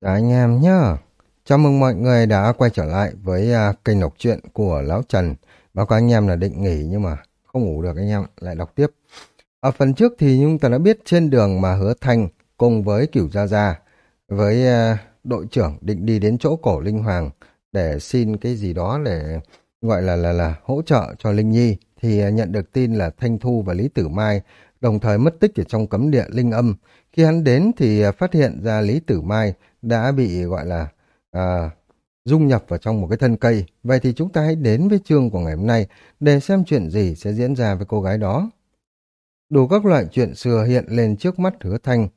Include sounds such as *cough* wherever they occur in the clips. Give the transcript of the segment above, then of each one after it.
Chào anh em nhá. Chào mừng mọi người đã quay trở lại với uh, kênh đọc truyện của Lão Trần. Báo cáo anh em là định nghỉ nhưng mà không ngủ được anh em, lại đọc tiếp. Ở phần trước thì chúng ta đã biết trên đường mà Hứa Thanh cùng với Cửu Gia Gia với uh, đội trưởng định đi đến chỗ cổ Linh Hoàng để xin cái gì đó để gọi là là là hỗ trợ cho Linh Nhi thì uh, nhận được tin là Thanh Thu và Lý Tử Mai đồng thời mất tích ở trong cấm địa Linh Âm. Khi hắn đến thì phát hiện ra Lý Tử Mai đã bị gọi là à, dung nhập vào trong một cái thân cây. Vậy thì chúng ta hãy đến với chương của ngày hôm nay để xem chuyện gì sẽ diễn ra với cô gái đó. Đủ các loại chuyện xưa hiện lên trước mắt hứa thanh.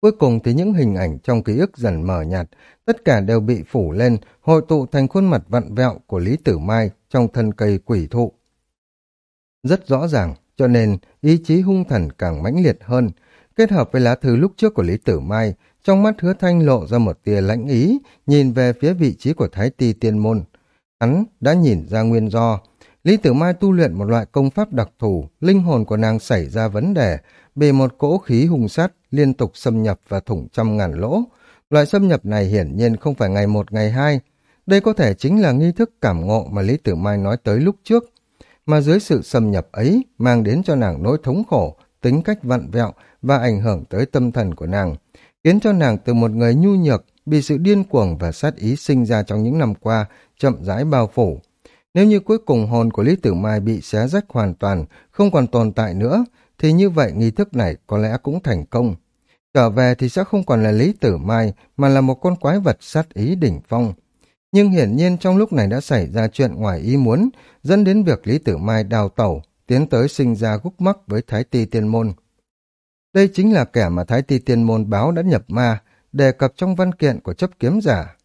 Cuối cùng thì những hình ảnh trong ký ức dần mờ nhạt, tất cả đều bị phủ lên, hội tụ thành khuôn mặt vặn vẹo của Lý Tử Mai trong thân cây quỷ thụ. Rất rõ ràng, cho nên ý chí hung thần càng mãnh liệt hơn, kết hợp với lá thư lúc trước của Lý Tử Mai, trong mắt hứa thanh lộ ra một tia lãnh ý, nhìn về phía vị trí của Thái Ti Tiên Môn. Hắn đã nhìn ra nguyên do. Lý Tử Mai tu luyện một loại công pháp đặc thù, linh hồn của nàng xảy ra vấn đề, bị một cỗ khí hung sát liên tục xâm nhập và thủng trăm ngàn lỗ. Loại xâm nhập này hiển nhiên không phải ngày một ngày hai. Đây có thể chính là nghi thức cảm ngộ mà Lý Tử Mai nói tới lúc trước. Mà dưới sự xâm nhập ấy mang đến cho nàng nỗi thống khổ, tính cách vặn vẹo và ảnh hưởng tới tâm thần của nàng khiến cho nàng từ một người nhu nhược, bị sự điên cuồng và sát ý sinh ra trong những năm qua, chậm rãi bao phủ. Nếu như cuối cùng hồn của Lý Tử Mai bị xé rách hoàn toàn, không còn tồn tại nữa, thì như vậy nghi thức này có lẽ cũng thành công. Trở về thì sẽ không còn là Lý Tử Mai, mà là một con quái vật sát ý đỉnh phong. Nhưng hiển nhiên trong lúc này đã xảy ra chuyện ngoài ý muốn, dẫn đến việc Lý Tử Mai đào tẩu, tiến tới sinh ra gúc mắc với Thái Ti Tiên Môn. Đây chính là kẻ mà Thái Ti Tiên Môn báo đã nhập ma, đề cập trong văn kiện của chấp kiếm giả.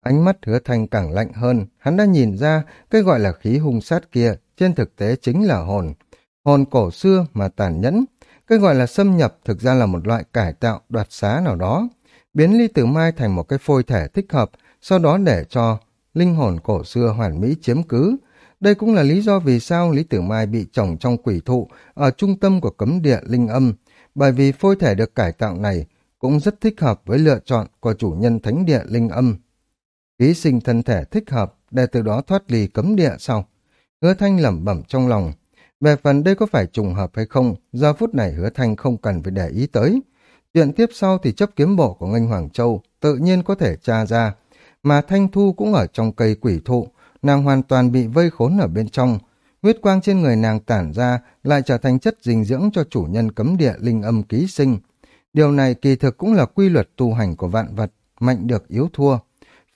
Ánh mắt hứa thanh càng lạnh hơn, hắn đã nhìn ra cái gọi là khí hung sát kia, trên thực tế chính là hồn. Hồn cổ xưa mà tàn nhẫn, cái gọi là xâm nhập thực ra là một loại cải tạo đoạt xá nào đó, biến ly tử mai thành một cái phôi thể thích hợp, sau đó để cho linh hồn cổ xưa hoàn mỹ chiếm cứ. Đây cũng là lý do vì sao Lý Tử Mai bị trồng trong quỷ thụ ở trung tâm của cấm địa linh âm, bởi vì phôi thể được cải tạo này cũng rất thích hợp với lựa chọn của chủ nhân thánh địa linh âm. Ký sinh thân thể thích hợp để từ đó thoát ly cấm địa sau. Hứa Thanh lẩm bẩm trong lòng. Về phần đây có phải trùng hợp hay không, giờ phút này Hứa Thanh không cần phải để ý tới. Chuyện tiếp sau thì chấp kiếm bộ của Ngân Hoàng Châu tự nhiên có thể tra ra. Mà Thanh Thu cũng ở trong cây quỷ thụ, nàng hoàn toàn bị vây khốn ở bên trong, huyết quang trên người nàng tản ra lại trở thành chất dinh dưỡng cho chủ nhân cấm địa linh âm ký sinh. Điều này kỳ thực cũng là quy luật tu hành của vạn vật, mạnh được yếu thua.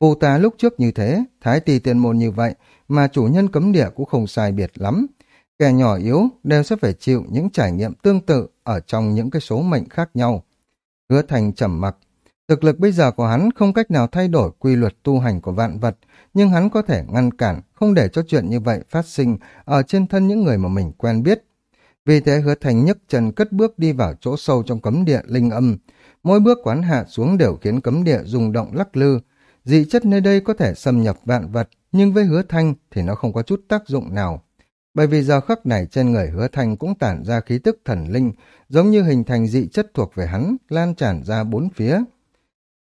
Phù tá lúc trước như thế, thái tỳ tiền môn như vậy, mà chủ nhân cấm địa cũng không sai biệt lắm. Kẻ nhỏ yếu đều sẽ phải chịu những trải nghiệm tương tự ở trong những cái số mệnh khác nhau. Hứa thành trầm mặc. Thực lực bây giờ của hắn không cách nào thay đổi quy luật tu hành của vạn vật, nhưng hắn có thể ngăn cản, không để cho chuyện như vậy phát sinh ở trên thân những người mà mình quen biết. Vì thế hứa thành nhấc chân cất bước đi vào chỗ sâu trong cấm địa linh âm. Mỗi bước quán hạ xuống đều khiến cấm địa rung động lắc lư. Dị chất nơi đây có thể xâm nhập vạn vật, nhưng với hứa thanh thì nó không có chút tác dụng nào. Bởi vì giờ khắc này trên người hứa thanh cũng tản ra khí tức thần linh, giống như hình thành dị chất thuộc về hắn, lan tràn ra bốn phía.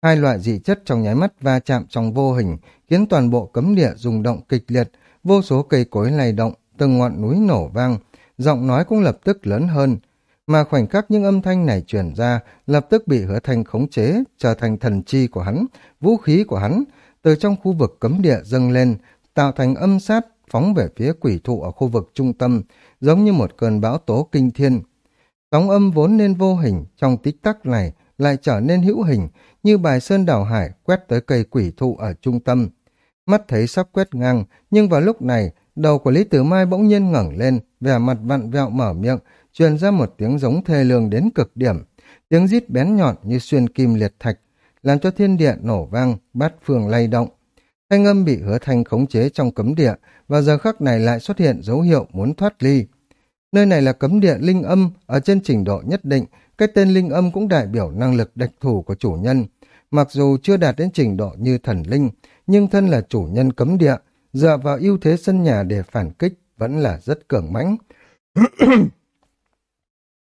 Hai loại dị chất trong nháy mắt va chạm trong vô hình, khiến toàn bộ cấm địa rung động kịch liệt, vô số cây cối lay động, từng ngọn núi nổ vang, giọng nói cũng lập tức lớn hơn. Mà khoảnh khắc những âm thanh này truyền ra, lập tức bị hứa thanh khống chế, trở thành thần chi của hắn, vũ khí của hắn, từ trong khu vực cấm địa dâng lên, tạo thành âm sát, phóng về phía quỷ thụ ở khu vực trung tâm, giống như một cơn bão tố kinh thiên. Sóng âm vốn nên vô hình, trong tích tắc này lại trở nên hữu hình, như bài sơn đảo hải quét tới cây quỷ thụ ở trung tâm. Mắt thấy sắp quét ngang, nhưng vào lúc này, đầu của Lý Tử Mai bỗng nhiên ngẩng lên, vẻ mặt vặn vẹo mở miệng, truyền ra một tiếng giống thê lương đến cực điểm. Tiếng rít bén nhọn như xuyên kim liệt thạch, làm cho thiên địa nổ vang, bát phương lay động. Thanh âm bị hứa thanh khống chế trong cấm địa, và giờ khắc này lại xuất hiện dấu hiệu muốn thoát ly. Nơi này là cấm địa linh âm, ở trên trình độ nhất định, cái tên linh âm cũng đại biểu năng lực đạch thủ của chủ nhân. Mặc dù chưa đạt đến trình độ như thần linh, nhưng thân là chủ nhân cấm địa, dựa vào ưu thế sân nhà để phản kích vẫn là rất cường mãnh. *clears throat*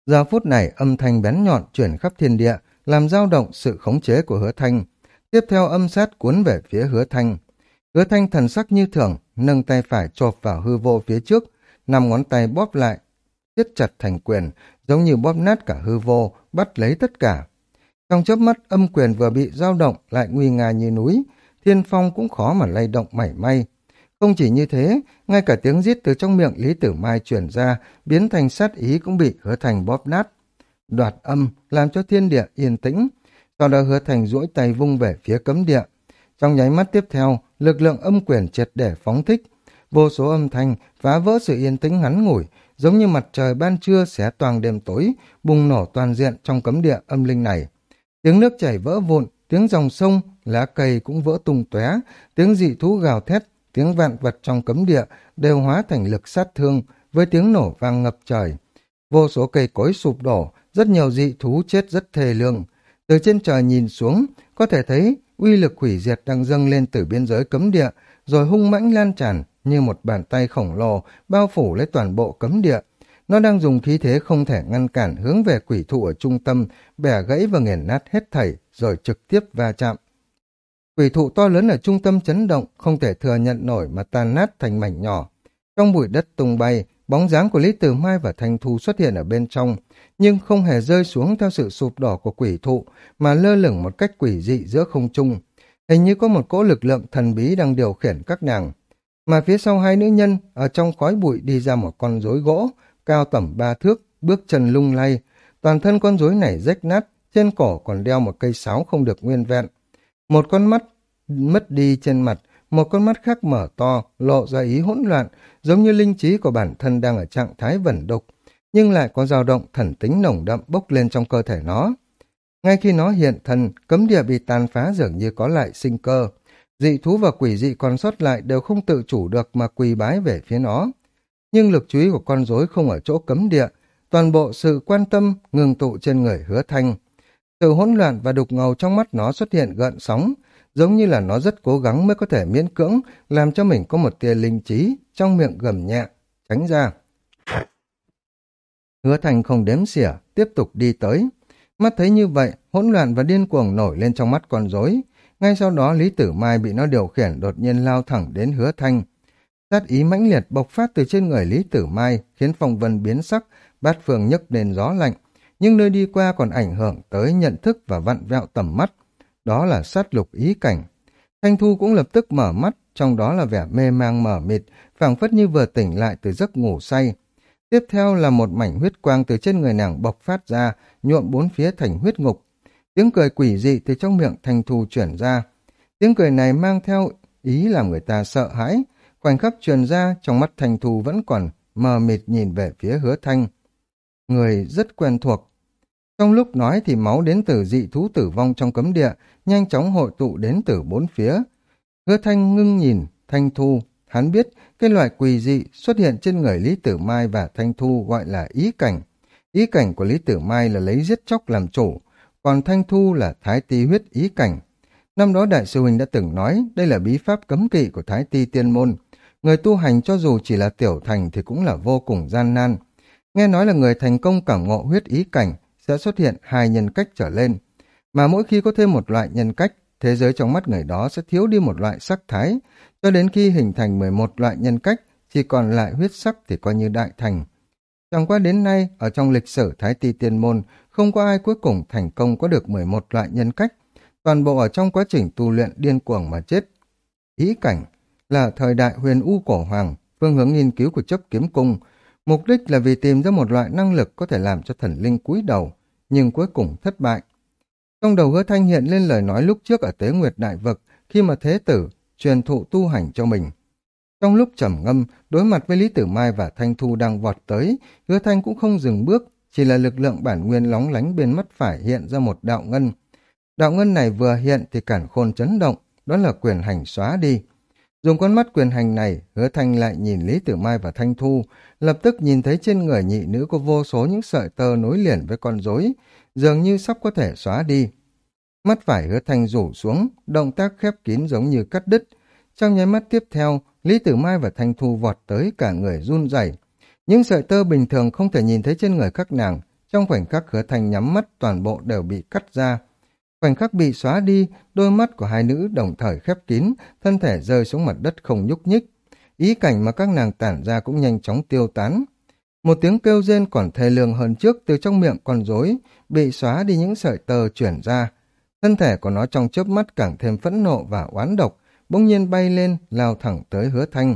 Giờ phút này âm thanh bén nhọn chuyển khắp thiên địa, làm dao động sự khống chế của hứa thanh. Tiếp theo âm sát cuốn về phía hứa thanh. Hứa thanh thần sắc như thường, nâng tay phải chộp vào hư vô phía trước, nằm ngón tay bóp lại, siết chặt thành quyền, giống như bóp nát cả hư vô, bắt lấy tất cả. Trong chớp mắt âm quyền vừa bị dao động lại nguy nga như núi, thiên phong cũng khó mà lay động mảy may. Không chỉ như thế, ngay cả tiếng rít từ trong miệng Lý Tử Mai truyền ra, biến thành sát ý cũng bị hứa thành bóp nát. Đoạt âm, làm cho thiên địa yên tĩnh. Sau đó hứa thành duỗi tay vung về phía cấm địa. Trong nháy mắt tiếp theo, lực lượng âm quyền triệt để phóng thích. Vô số âm thanh phá vỡ sự yên tĩnh ngắn ngủi, giống như mặt trời ban trưa xé toàn đêm tối, bùng nổ toàn diện trong cấm địa âm linh này. Tiếng nước chảy vỡ vụn, tiếng dòng sông, lá cây cũng vỡ tung tóe, tiếng dị thú gào thét, tiếng vạn vật trong cấm địa đều hóa thành lực sát thương với tiếng nổ vang ngập trời. Vô số cây cối sụp đổ, rất nhiều dị thú chết rất thê lương. Từ trên trời nhìn xuống, có thể thấy uy lực hủy diệt đang dâng lên từ biên giới cấm địa, rồi hung mãnh lan tràn như một bàn tay khổng lồ bao phủ lấy toàn bộ cấm địa. Nó đang dùng khí thế không thể ngăn cản hướng về quỷ thụ ở trung tâm, bẻ gãy và nghiền nát hết thảy, rồi trực tiếp va chạm. Quỷ thụ to lớn ở trung tâm chấn động, không thể thừa nhận nổi mà tan nát thành mảnh nhỏ. Trong bụi đất tung bay, bóng dáng của Lý Tử Mai và Thanh Thu xuất hiện ở bên trong, nhưng không hề rơi xuống theo sự sụp đổ của quỷ thụ, mà lơ lửng một cách quỷ dị giữa không trung. Hình như có một cỗ lực lượng thần bí đang điều khiển các nàng. Mà phía sau hai nữ nhân, ở trong khói bụi đi ra một con rối gỗ, cao tầm ba thước, bước chân lung lay. Toàn thân con rối này rách nát, trên cổ còn đeo một cây sáo không được nguyên vẹn. Một con mắt mất đi trên mặt, một con mắt khác mở to, lộ ra ý hỗn loạn, giống như linh trí của bản thân đang ở trạng thái vẩn đục, nhưng lại có dao động thần tính nồng đậm bốc lên trong cơ thể nó. Ngay khi nó hiện thân, cấm địa bị tàn phá dường như có lại sinh cơ. Dị thú và quỷ dị còn sót lại đều không tự chủ được mà quỳ bái về phía nó. Nhưng lực chú ý của con rối không ở chỗ cấm địa, toàn bộ sự quan tâm ngừng tụ trên người hứa thanh. Sự hỗn loạn và đục ngầu trong mắt nó xuất hiện gợn sóng, giống như là nó rất cố gắng mới có thể miễn cưỡng làm cho mình có một tia linh trí trong miệng gầm nhẹ, tránh ra. Hứa thành không đếm xỉa, tiếp tục đi tới. Mắt thấy như vậy, hỗn loạn và điên cuồng nổi lên trong mắt con rối. Ngay sau đó Lý Tử Mai bị nó điều khiển đột nhiên lao thẳng đến hứa thanh. Sát ý mãnh liệt bộc phát từ trên người Lý Tử Mai khiến phong vân biến sắc, bát phường nhấc lên gió lạnh. Nhưng nơi đi qua còn ảnh hưởng tới nhận thức và vặn vẹo tầm mắt. Đó là sát lục ý cảnh. Thanh Thu cũng lập tức mở mắt, trong đó là vẻ mê mang mở mịt, phảng phất như vừa tỉnh lại từ giấc ngủ say. Tiếp theo là một mảnh huyết quang từ trên người nàng bộc phát ra, nhuộm bốn phía thành huyết ngục. Tiếng cười quỷ dị từ trong miệng Thanh Thu chuyển ra. Tiếng cười này mang theo ý làm người ta sợ hãi. Khoảnh khắc truyền ra, trong mắt thành Thu vẫn còn mờ mịt nhìn về phía hứa thanh. Người rất quen thuộc. Trong lúc nói thì máu đến từ dị thú tử vong trong cấm địa, nhanh chóng hội tụ đến từ bốn phía. Hứa thanh ngưng nhìn, Thanh Thu, hắn biết cái loại quỳ dị xuất hiện trên người Lý Tử Mai và Thanh Thu gọi là ý cảnh. Ý cảnh của Lý Tử Mai là lấy giết chóc làm chủ, còn Thanh Thu là Thái Ti huyết ý cảnh. Năm đó Đại sư Huynh đã từng nói đây là bí pháp cấm kỵ của Thái Ti tiên môn. Người tu hành cho dù chỉ là tiểu thành thì cũng là vô cùng gian nan. Nghe nói là người thành công cảm ngộ huyết ý cảnh sẽ xuất hiện hai nhân cách trở lên. Mà mỗi khi có thêm một loại nhân cách, thế giới trong mắt người đó sẽ thiếu đi một loại sắc thái, cho đến khi hình thành 11 loại nhân cách, chỉ còn lại huyết sắc thì coi như đại thành. Chẳng qua đến nay, ở trong lịch sử Thái Ti Tiên Môn, không có ai cuối cùng thành công có được 11 loại nhân cách, toàn bộ ở trong quá trình tu luyện điên cuồng mà chết. Ý cảnh là thời đại huyền u cổ hoàng, phương hướng nghiên cứu của chấp kiếm cung, mục đích là vì tìm ra một loại năng lực có thể làm cho thần linh cúi đầu, nhưng cuối cùng thất bại. Trong đầu hứa thanh hiện lên lời nói lúc trước ở Tế Nguyệt Đại Vực, khi mà Thế Tử truyền thụ tu hành cho mình. Trong lúc trầm ngâm, đối mặt với Lý Tử Mai và Thanh Thu đang vọt tới, hứa thanh cũng không dừng bước, chỉ là lực lượng bản nguyên lóng lánh bên mắt phải hiện ra một đạo ngân. Đạo ngân này vừa hiện thì cản khôn chấn động, đó là quyền hành xóa đi. Dùng con mắt quyền hành này, hứa thanh lại nhìn Lý Tử Mai và Thanh Thu, lập tức nhìn thấy trên người nhị nữ có vô số những sợi tơ nối liền với con rối, dường như sắp có thể xóa đi. Mắt phải hứa thanh rủ xuống, động tác khép kín giống như cắt đứt. Trong nháy mắt tiếp theo, Lý Tử Mai và Thanh Thu vọt tới cả người run rẩy. Những sợi tơ bình thường không thể nhìn thấy trên người các nàng, trong khoảnh khắc hứa thanh nhắm mắt toàn bộ đều bị cắt ra. Khoảnh khắc bị xóa đi, đôi mắt của hai nữ đồng thời khép kín, thân thể rơi xuống mặt đất không nhúc nhích. Ý cảnh mà các nàng tản ra cũng nhanh chóng tiêu tán. Một tiếng kêu rên còn thê lương hơn trước từ trong miệng con rối bị xóa đi những sợi tơ chuyển ra. Thân thể của nó trong chớp mắt càng thêm phẫn nộ và oán độc, bỗng nhiên bay lên, lao thẳng tới hứa thanh.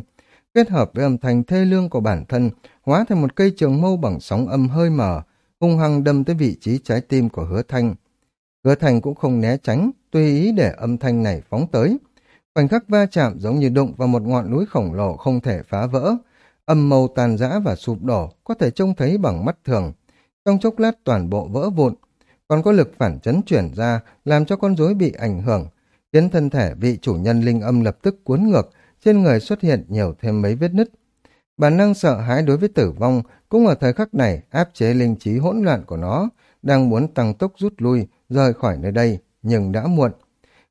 Kết hợp với âm thanh thê lương của bản thân, hóa thành một cây trường mâu bằng sóng âm hơi mở, hung hăng đâm tới vị trí trái tim của hứa thanh. Hứa thành cũng không né tránh, tùy ý để âm thanh này phóng tới. Khoảnh khắc va chạm giống như đụng vào một ngọn núi khổng lồ không thể phá vỡ. Âm màu tàn rã và sụp đổ có thể trông thấy bằng mắt thường. Trong chốc lát toàn bộ vỡ vụn, còn có lực phản chấn chuyển ra làm cho con rối bị ảnh hưởng, khiến thân thể vị chủ nhân linh âm lập tức cuốn ngược, trên người xuất hiện nhiều thêm mấy vết nứt. Bản năng sợ hãi đối với tử vong cũng ở thời khắc này áp chế linh trí hỗn loạn của nó, đang muốn tăng tốc rút lui, rời khỏi nơi đây, nhưng đã muộn.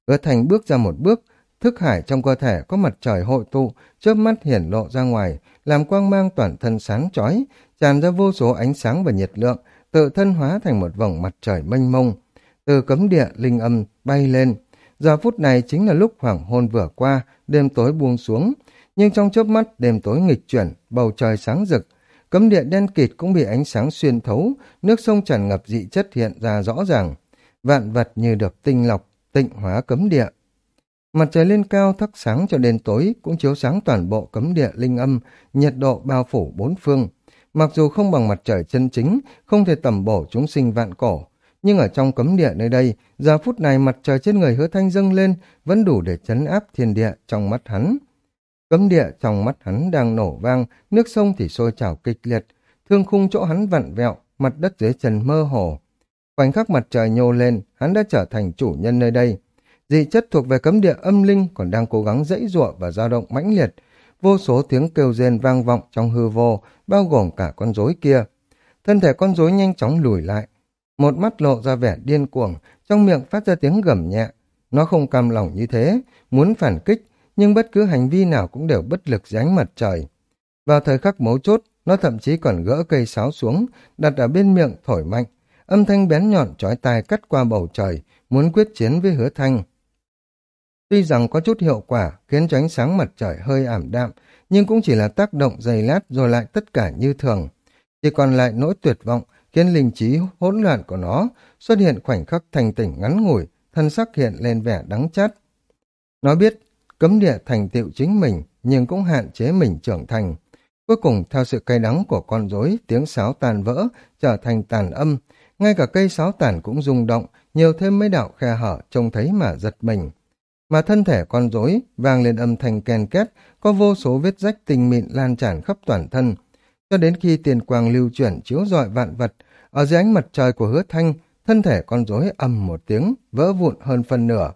Hứa thành bước ra một bước, thức hải trong cơ thể có mặt trời hội tụ, chớp mắt hiển lộ ra ngoài, làm quang mang toàn thân sáng chói, tràn ra vô số ánh sáng và nhiệt lượng, tự thân hóa thành một vòng mặt trời mênh mông. Từ cấm địa linh âm bay lên. Giờ phút này chính là lúc hoàng hôn vừa qua, đêm tối buông xuống. Nhưng trong chớp mắt đêm tối nghịch chuyển, bầu trời sáng rực. Cấm địa đen kịt cũng bị ánh sáng xuyên thấu, nước sông tràn ngập dị chất hiện ra rõ ràng. Vạn vật như được tinh lọc, tịnh hóa cấm địa. Mặt trời lên cao thắp sáng cho đến tối cũng chiếu sáng toàn bộ cấm địa linh âm, nhiệt độ bao phủ bốn phương. Mặc dù không bằng mặt trời chân chính, không thể tầm bổ chúng sinh vạn cổ, nhưng ở trong cấm địa nơi đây, giờ phút này mặt trời trên người hứa thanh dâng lên vẫn đủ để chấn áp thiên địa trong mắt hắn. Cấm địa trong mắt hắn đang nổ vang, nước sông thì sôi trào kịch liệt, thương khung chỗ hắn vặn vẹo, mặt đất dưới chân mơ hồ. Khoảnh khắc mặt trời nhô lên, hắn đã trở thành chủ nhân nơi đây. Dị chất thuộc về cấm địa âm linh còn đang cố gắng dãy giụa và dao động mãnh liệt, vô số tiếng kêu rên vang vọng trong hư vô, bao gồm cả con rối kia. Thân thể con rối nhanh chóng lùi lại, một mắt lộ ra vẻ điên cuồng, trong miệng phát ra tiếng gầm nhẹ. Nó không cam lòng như thế, muốn phản kích, nhưng bất cứ hành vi nào cũng đều bất lực dưới ánh mặt trời. Vào thời khắc mấu chốt, nó thậm chí còn gỡ cây sáo xuống, đặt ở bên miệng thổi mạnh. Âm thanh bén nhọn chói tai cắt qua bầu trời, muốn quyết chiến với hứa thanh. Tuy rằng có chút hiệu quả, khiến cho ánh sáng mặt trời hơi ảm đạm, nhưng cũng chỉ là tác động dày lát rồi lại tất cả như thường. Chỉ còn lại nỗi tuyệt vọng, khiến linh trí hỗn loạn của nó xuất hiện khoảnh khắc thành tỉnh ngắn ngủi, thân sắc hiện lên vẻ đắng chát. Nó biết cấm địa thành tựu chính mình, nhưng cũng hạn chế mình trưởng thành. Cuối cùng, theo sự cay đắng của con rối, tiếng sáo tàn vỡ, trở thành tàn âm. Ngay cả cây sáo tàn cũng rung động, nhiều thêm mấy đạo khe hở, trông thấy mà giật mình mà thân thể con rối vang lên âm thanh ken két, có vô số vết rách tình mịn lan tràn khắp toàn thân. Cho đến khi tiền quang lưu chuyển chiếu rọi vạn vật, ở dưới ánh mặt trời của hứa thanh, thân thể con rối ầm một tiếng, vỡ vụn hơn phần nửa.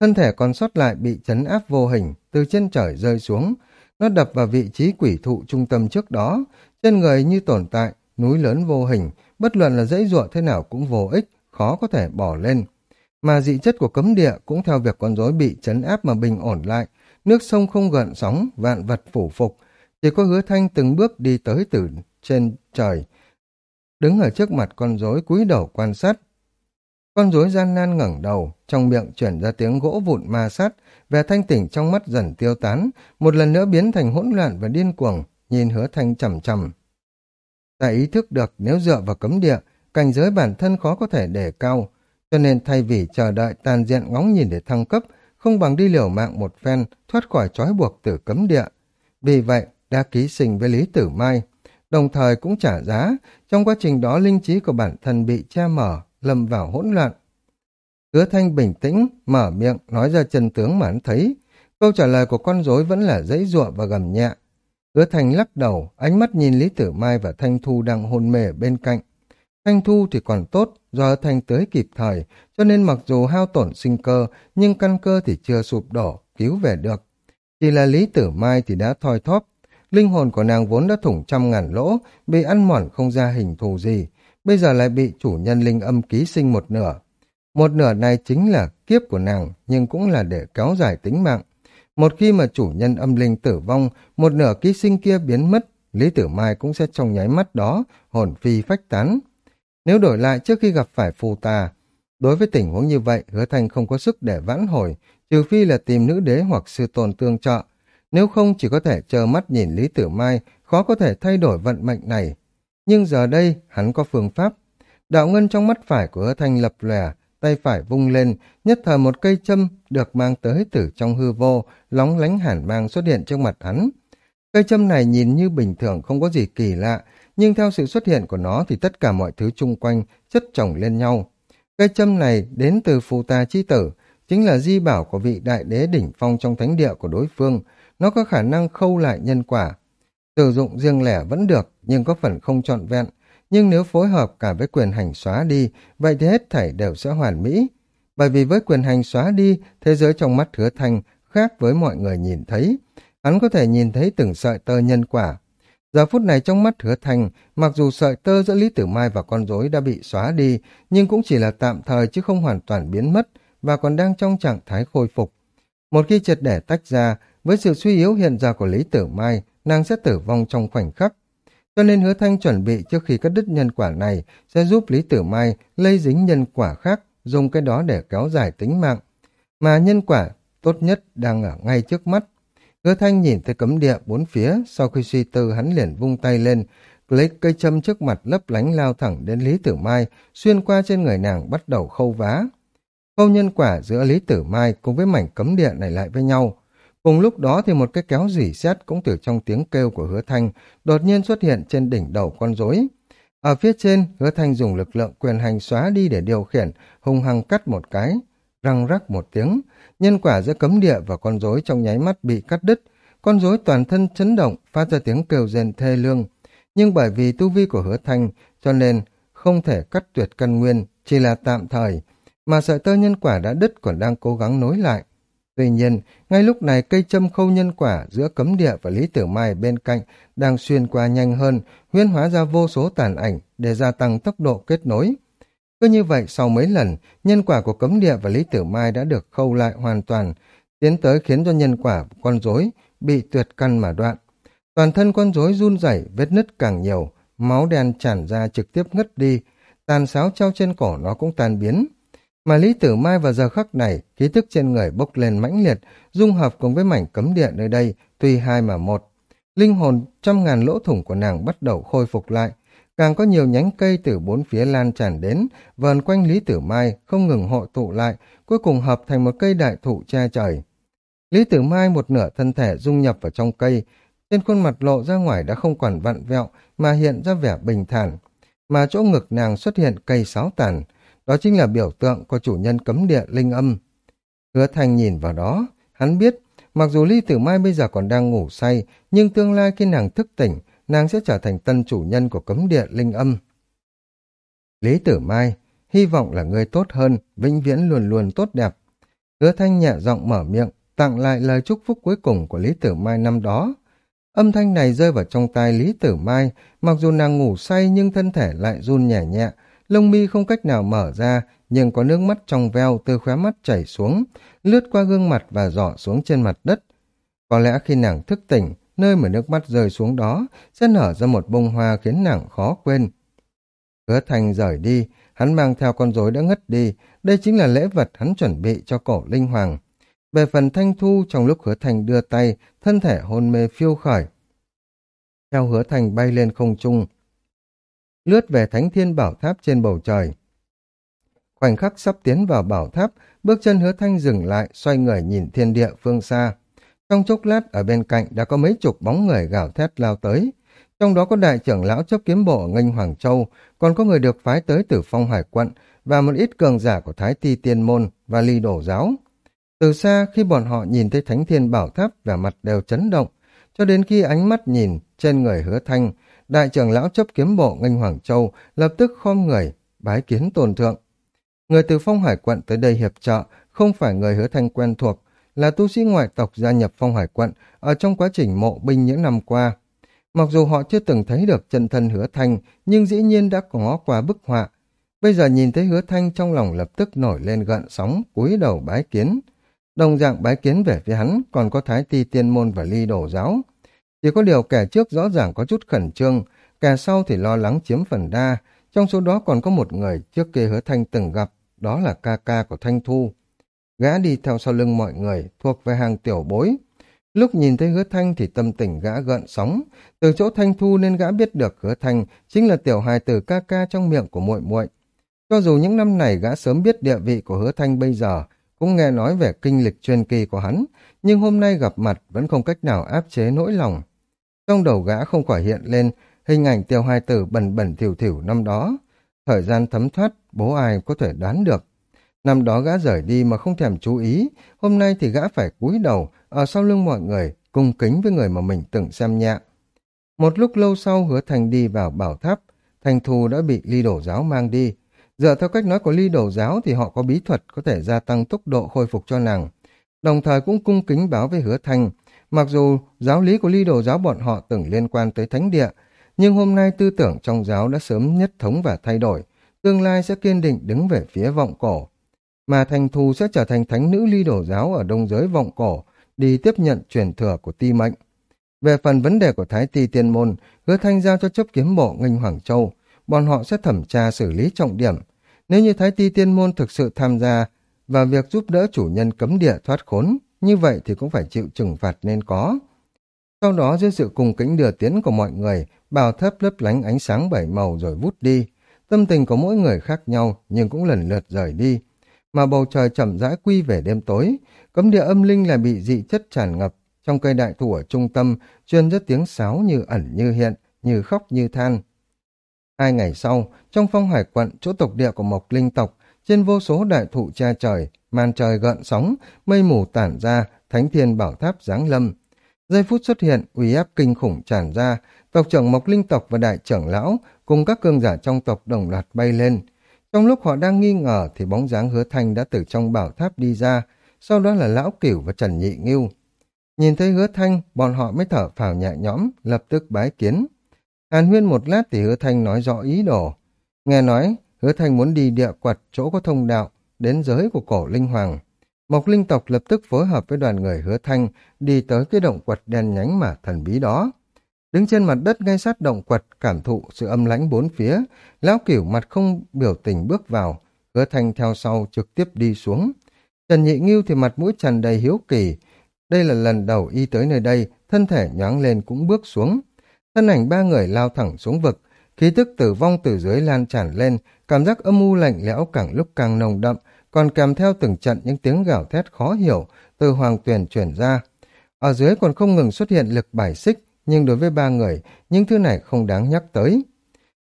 Thân thể còn sót lại bị chấn áp vô hình, từ trên trời rơi xuống. Nó đập vào vị trí quỷ thụ trung tâm trước đó, trên người như tồn tại, núi lớn vô hình, bất luận là dãy ruộng thế nào cũng vô ích, khó có thể bỏ lên. Mà dị chất của cấm địa cũng theo việc con rối bị chấn áp mà bình ổn lại, nước sông không gợn sóng, vạn vật phủ phục. Chỉ có hứa thanh từng bước đi tới từ trên trời, đứng ở trước mặt con rối cúi đầu quan sát. Con rối gian nan ngẩng đầu, trong miệng chuyển ra tiếng gỗ vụn ma sát, vẻ thanh tỉnh trong mắt dần tiêu tán, một lần nữa biến thành hỗn loạn và điên cuồng, nhìn hứa thanh chầm chầm. Ta ý thức được nếu dựa vào cấm địa, cảnh giới bản thân khó có thể đề cao, cho nên thay vì chờ đợi tàn diện ngóng nhìn để thăng cấp, không bằng đi liều mạng một phen, thoát khỏi trói buộc từ cấm địa. Vì vậy, đã ký sinh với Lý Tử Mai, đồng thời cũng trả giá, trong quá trình đó linh trí của bản thân bị che mở, lâm vào hỗn loạn. Hứa Thanh bình tĩnh, mở miệng, nói ra chân tướng mà hắn thấy. Câu trả lời của con rối vẫn là dãy ruộng và gầm nhẹ. Hứa thành lắc đầu, ánh mắt nhìn Lý Tử Mai và Thanh Thu đang hôn mê bên cạnh. Thanh Thu thì còn tốt, do thành tới kịp thời, cho nên mặc dù hao tổn sinh cơ, nhưng căn cơ thì chưa sụp đổ, cứu về được. Chỉ là Lý Tử Mai thì đã thoi thóp. Linh hồn của nàng vốn đã thủng trăm ngàn lỗ, bị ăn mòn không ra hình thù gì, bây giờ lại bị chủ nhân linh âm ký sinh một nửa. Một nửa này chính là kiếp của nàng, nhưng cũng là để kéo dài tính mạng. Một khi mà chủ nhân âm linh tử vong, một nửa ký sinh kia biến mất, Lý Tử Mai cũng sẽ trong nháy mắt đó, hồn phi phách tán. Nếu đổi lại trước khi gặp phải phù tà, Đối với tình huống như vậy, hứa thanh không có sức để vãn hồi, trừ phi là tìm nữ đế hoặc sư tôn tương trợ. Nếu không chỉ có thể chờ mắt nhìn Lý Tử Mai, khó có thể thay đổi vận mệnh này. Nhưng giờ đây, hắn có phương pháp. Đạo ngân trong mắt phải của hứa thanh lập lòe, tay phải vung lên, nhất thời một cây châm được mang tới từ trong hư vô, lóng lánh hàn mang xuất hiện trước mặt hắn. Cây châm này nhìn như bình thường không có gì kỳ lạ, nhưng theo sự xuất hiện của nó thì tất cả mọi thứ chung quanh chất chồng lên nhau. Cây châm này đến từ phù ta chi tử, chính là di bảo của vị đại đế đỉnh phong trong thánh địa của đối phương. Nó có khả năng khâu lại nhân quả. Sử dụng riêng lẻ vẫn được, nhưng có phần không trọn vẹn. Nhưng nếu phối hợp cả với quyền hành xóa đi, vậy thì hết thảy đều sẽ hoàn mỹ. Bởi vì với quyền hành xóa đi, thế giới trong mắt hứa thanh khác với mọi người nhìn thấy. Hắn có thể nhìn thấy từng sợi tơ nhân quả. Giờ phút này trong mắt hứa thanh, mặc dù sợi tơ giữa Lý Tử Mai và con rối đã bị xóa đi, nhưng cũng chỉ là tạm thời chứ không hoàn toàn biến mất và còn đang trong trạng thái khôi phục. Một khi triệt để tách ra, với sự suy yếu hiện ra của Lý Tử Mai, nàng sẽ tử vong trong khoảnh khắc. Cho nên hứa thanh chuẩn bị trước khi cắt đứt nhân quả này sẽ giúp Lý Tử Mai lây dính nhân quả khác, dùng cái đó để kéo dài tính mạng. Mà nhân quả tốt nhất đang ở ngay trước mắt. Hứa thanh nhìn thấy cấm địa bốn phía, sau khi suy tư hắn liền vung tay lên, lấy cây châm trước mặt lấp lánh lao thẳng đến Lý Tử Mai, xuyên qua trên người nàng bắt đầu khâu vá. Khâu nhân quả giữa Lý Tử Mai cùng với mảnh cấm địa này lại với nhau. Cùng lúc đó thì một cái kéo rỉ sét cũng từ trong tiếng kêu của hứa thanh đột nhiên xuất hiện trên đỉnh đầu con rối. Ở phía trên, hứa thanh dùng lực lượng quyền hành xóa đi để điều khiển, hung hăng cắt một cái, răng rắc một tiếng, nhân quả giữa cấm địa và con rối trong nháy mắt bị cắt đứt, con rối toàn thân chấn động, phát ra tiếng kêu rên thê lương. Nhưng bởi vì tu vi của hứa thanh, cho nên không thể cắt tuyệt căn nguyên, chỉ là tạm thời, mà sợi tơ nhân quả đã đứt còn đang cố gắng nối lại. Tuy nhiên, ngay lúc này cây châm khâu nhân quả giữa cấm địa và Lý Tử Mai bên cạnh đang xuyên qua nhanh hơn, huyên hóa ra vô số tàn ảnh để gia tăng tốc độ kết nối. Cứ như vậy, sau mấy lần, nhân quả của cấm địa và Lý Tử Mai đã được khâu lại hoàn toàn, tiến tới khiến cho nhân quả con rối bị tuyệt căn mà đoạn. Toàn thân con rối run rẩy, vết nứt càng nhiều, máu đen tràn ra trực tiếp ngất đi, tàn sáo treo trên cổ nó cũng tan biến. Mà Lý Tử Mai vào giờ khắc này, khí tức trên người bốc lên mãnh liệt, dung hợp cùng với mảnh cấm địa nơi đây, tuy hai mà một. Linh hồn trăm ngàn lỗ thủng của nàng bắt đầu khôi phục lại, càng có nhiều nhánh cây từ bốn phía lan tràn đến, vờn quanh Lý Tử Mai, không ngừng hội tụ lại, cuối cùng hợp thành một cây đại thụ che trời. Lý Tử Mai một nửa thân thể dung nhập vào trong cây, trên khuôn mặt lộ ra ngoài đã không còn vặn vẹo, mà hiện ra vẻ bình thản. Mà chỗ ngực nàng xuất hiện cây sáo tàn, đó chính là biểu tượng của chủ nhân cấm địa linh âm. Hứa Thành nhìn vào đó, hắn biết, mặc dù Ly Tử Mai bây giờ còn đang ngủ say, nhưng tương lai khi nàng thức tỉnh, nàng sẽ trở thành tân chủ nhân của cấm địa linh âm. Lý Tử Mai, hy vọng là người tốt hơn, vĩnh viễn luôn luôn tốt đẹp. Hứa Thanh nhẹ giọng mở miệng, tặng lại lời chúc phúc cuối cùng của Lý Tử Mai năm đó. Âm thanh này rơi vào trong tai Lý Tử Mai, mặc dù nàng ngủ say nhưng thân thể lại run nhẹ nhẹ, lông mi không cách nào mở ra, nhưng có nước mắt trong veo từ khóe mắt chảy xuống, lướt qua gương mặt và dọ xuống trên mặt đất. Có lẽ khi nàng thức tỉnh, nơi mà nước mắt rơi xuống đó sẽ nở ra một bông hoa khiến nàng khó quên. Hứa thành rời đi, hắn mang theo con rối đã ngất đi, đây chính là lễ vật hắn chuẩn bị cho cổ linh hoàng. Về phần thanh thu trong lúc hứa thành đưa tay, thân thể hôn mê phiêu khởi. Theo hứa thành bay lên không trung, lướt về thánh thiên bảo tháp trên bầu trời. Khoảnh khắc sắp tiến vào bảo tháp, bước chân hứa thanh dừng lại, xoay người nhìn thiên địa phương xa. Trong chốc lát, ở bên cạnh đã có mấy chục bóng người gào thét lao tới. Trong đó có đại trưởng lão chấp kiếm bộ ngân Hoàng Châu, còn có người được phái tới từ phong hải quận, và một ít cường giả của Thái Ti Tiên Môn và Ly Đổ Giáo. Từ xa, khi bọn họ nhìn thấy Thánh Thiên Bảo Tháp, vẻ mặt đều chấn động, cho đến khi ánh mắt nhìn trên người hứa thanh, đại trưởng lão chấp kiếm bộ nganh Hoàng Châu lập tức khom người, bái kiến tồn thượng. Người từ phong hải quận tới đây hiệp trợ không phải người hứa thanh quen thuộc, là tu sĩ ngoại tộc gia nhập phong hải quận ở trong quá trình mộ binh những năm qua. Mặc dù họ chưa từng thấy được chân thân hứa thanh, nhưng dĩ nhiên đã có qua bức họa. Bây giờ nhìn thấy hứa thanh trong lòng lập tức nổi lên gợn sóng, cúi đầu bái kiến. Đồng dạng bái kiến về phía hắn còn có thái ti tiên môn và ly đổ giáo. Chỉ có điều kẻ trước rõ ràng có chút khẩn trương, kẻ sau thì lo lắng chiếm phần đa, trong số đó còn có một người trước kia hứa thanh từng gặp, đó là ca ca của Thanh Thu. Gã đi theo sau lưng mọi người, thuộc về hàng tiểu bối. Lúc nhìn thấy hứa thanh thì tâm tình gã gợn sóng. Từ chỗ Thanh Thu nên gã biết được hứa thanh chính là tiểu hài tử ca ca trong miệng của muội muội. Cho dù những năm này gã sớm biết địa vị của hứa thanh bây giờ, cũng nghe nói về kinh lịch truyền kỳ của hắn, nhưng hôm nay gặp mặt vẫn không cách nào áp chế nỗi lòng. Trong đầu gã không khỏi hiện lên hình ảnh tiêu hai tử bẩn bẩn thiểu thiểu năm đó. Thời gian thấm thoát, bố ai có thể đoán được. Năm đó gã rời đi mà không thèm chú ý, hôm nay thì gã phải cúi đầu, ở sau lưng mọi người, cung kính với người mà mình từng xem nhẹ. Một lúc lâu sau hứa thành đi vào bảo tháp, thành thù đã bị ly đổ giáo mang đi. Dựa theo cách nói của ly đổ giáo thì họ có bí thuật có thể gia tăng tốc độ khôi phục cho nàng. Đồng thời cũng cung kính báo với hứa thành, mặc dù giáo lý của ly đồ giáo bọn họ từng liên quan tới thánh địa, nhưng hôm nay tư tưởng trong giáo đã sớm nhất thống và thay đổi, tương lai sẽ kiên định đứng về phía vọng cổ. Mà thành thù sẽ trở thành thánh nữ ly đồ giáo ở đông giới vọng cổ, đi tiếp nhận truyền thừa của ti mệnh. Về phần vấn đề của Thái Ti Tiên Môn, hứa thanh giao cho chấp kiếm bộ Nghinh Hoàng Châu, bọn họ sẽ thẩm tra xử lý trọng điểm. Nếu như Thái Ti Tiên Môn thực sự tham gia vào việc giúp đỡ chủ nhân cấm địa thoát khốn, như vậy thì cũng phải chịu trừng phạt nên có. Sau đó dưới sự cùng kính đưa tiến của mọi người, bào thấp lấp lánh ánh sáng bảy màu rồi vút đi. Tâm tình của mỗi người khác nhau nhưng cũng lần lượt rời đi. Mà bầu trời chậm rãi quy về đêm tối, cấm địa âm linh lại bị dị chất tràn ngập. Trong cây đại thụ ở trung tâm, chuyên rất tiếng sáo như ẩn như hiện, như khóc như than. Hai ngày sau, trong phong hải quận, chỗ tộc địa của Mộc Linh tộc, trên vô số đại thụ che trời, màn trời gợn sóng, mây mù tản ra, thánh thiên bảo tháp giáng lâm. Giây phút xuất hiện, uy áp kinh khủng tràn ra, tộc trưởng Mộc Linh tộc và đại trưởng lão cùng các cương giả trong tộc đồng loạt bay lên. Trong lúc họ đang nghi ngờ thì bóng dáng hứa thanh đã từ trong bảo tháp đi ra, sau đó là lão cửu và Trần Nhị Nghiêu. Nhìn thấy hứa thanh, bọn họ mới thở phào nhẹ nhõm, lập tức bái kiến. Hàn huyên một lát thì hứa thanh nói rõ ý đồ. Nghe nói, hứa thanh muốn đi địa quật chỗ có thông đạo, đến giới của cổ linh hoàng. Mộc linh tộc lập tức phối hợp với đoàn người hứa thanh đi tới cái động quật đen nhánh mà thần bí đó. Đứng trên mặt đất ngay sát động quật, cảm thụ sự âm lãnh bốn phía, lão cửu mặt không biểu tình bước vào, hứa thanh theo sau trực tiếp đi xuống. Trần Nhị Nghiêu thì mặt mũi tràn đầy hiếu kỳ. Đây là lần đầu y tới nơi đây, thân thể nhoáng lên cũng bước xuống. Thân ảnh ba người lao thẳng xuống vực, khí tức tử vong từ dưới lan tràn lên, cảm giác âm u lạnh lẽo càng lúc càng nồng đậm, còn kèm theo từng trận những tiếng gào thét khó hiểu từ hoàng tuyển chuyển ra. Ở dưới còn không ngừng xuất hiện lực bài xích, nhưng đối với ba người, những thứ này không đáng nhắc tới.